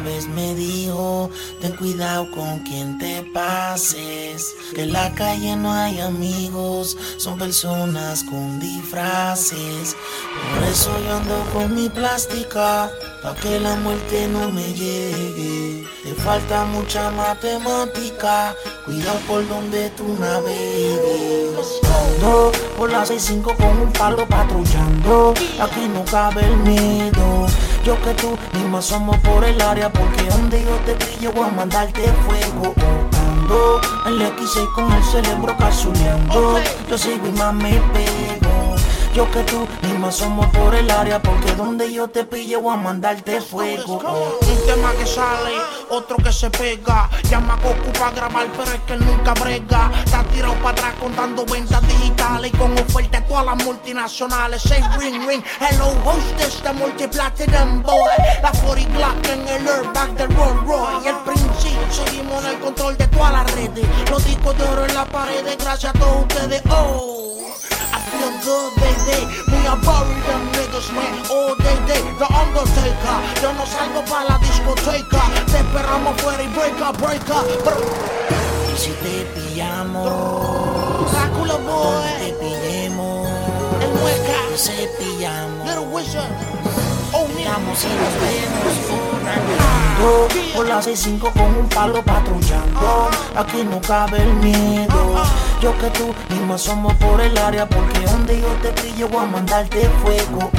vez me dijo, ten cuidado con quien te pases, que en la calle no hay amigos, son personas con disfraces. Por eso yo ando con mi plástica, pa' que la muerte no me llegue. Te falta mucha matemática, cuidado por donde tú navegues. Por la 65 con un palo patrullando, aquí no cabe el miedo. Yo que tú misma somos por el área, porque donde yo te pillo voy a mandarte fuego. Ando en la X6 con el cerebro cazuleando, yo sigo y me pego. Yo que tú misma somos por el área, porque donde yo te pillo voy a mandarte fuego. Un tema que sale, otro que se pega. Llama a Goku para grabar, pero es que nunca brega. Está tirado para atrás contando ventas digitales y con ofertas todas las multinacionales. Say ring ring, hello hostess, the multi-platinum boy. La 40 Glock en el airbag del Rolls Royce. El principio, seguimos en el control de todas las redes. Los discos de oro en la pared, gracias a todos ustedes. A bury them niggas, man. All day, day. The Undertaker. Yo no salgo pa' la discoteca. Te esperamos fuera y break up, break up. Y si te pillamos, Drácula boy. te pillemos, El mueca. te cepillamos. Little wizard. Estamos y nos vemos Por la 65 con un palo patrullando. Aquí no cabe el miedo. Yo que tú misma somos por el área Porque donde yo te pillo voy a mandarte fuego.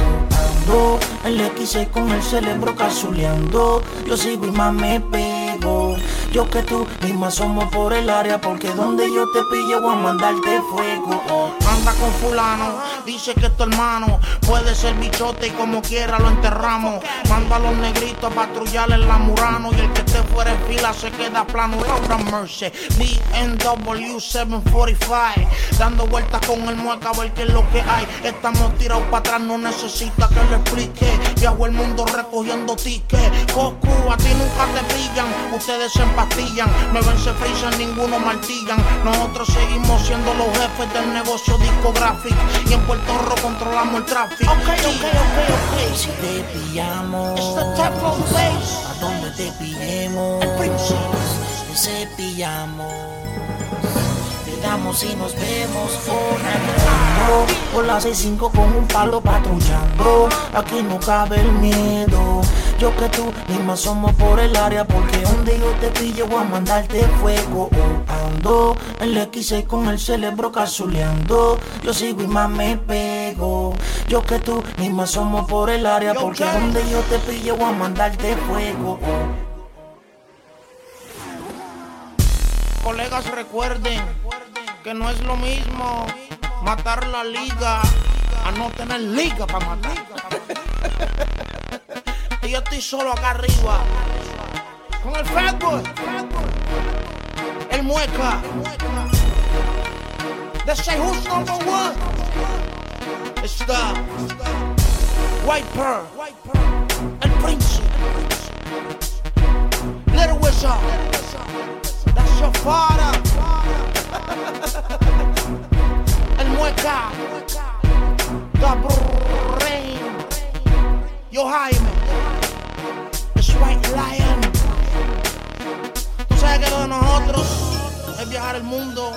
Ando en la X6 con el cerebro cazuleando Yo sigo y más me pego Yo que tú misma somos por el área Porque donde yo te pillo voy a mandarte fuego. Anda con fulano, dice que es tu hermano. Puede ser bichote y como quiera lo enterramos. Manda a los negritos a patrullar en la Murano Y el que esté fuera en fila se queda plano. Laura Mercy, BMW 745 Dando vueltas con el mueca a ver qué es lo que hay. Estamos tirados para atrás, no necesita que le explique. Viajo el mundo recogiendo tickets A ti nunca te pillan Ustedes se empastillan, me ven se frisan, ninguno martillan Nosotros seguimos siendo los jefes del negocio discográfico Y en Puerto Rico controlamos el tráfico. Ok, ok, ok, Y si te pillamos. A donde te pillemos. Te cepillamos Te damos y nos vemos forrando. Por la 65 con un palo patrullando. Aquí no cabe el miedo. Yo que tú misma somos por el área Porque donde yo te pillo voy a mandarte fuego Ando en la X6 con el cerebro cazuleando. Yo sigo y más me pego. Yo que tú misma somos por el área Porque Jay. donde yo te pillo voy a mandarte fuego Colegas recuerden que no es lo mismo matar la liga a no tener liga para matar. y yo estoy solo acá arriba con el Fatboy, el Mueca. They say who's number one? It's the White Pearl, el Príncipe, Little Wizard. Father. El mueca. Brain. Yo Jaime. Es White Lion. Tú sabes que lo de nosotros es viajar el mundo,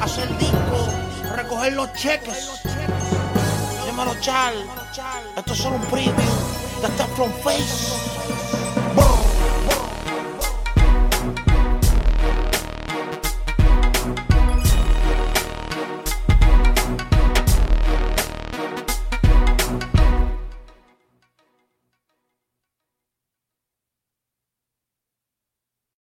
hacer discos, recoger los cheques. Dímelo, Chal. Esto es solo un preview de Teflon Face.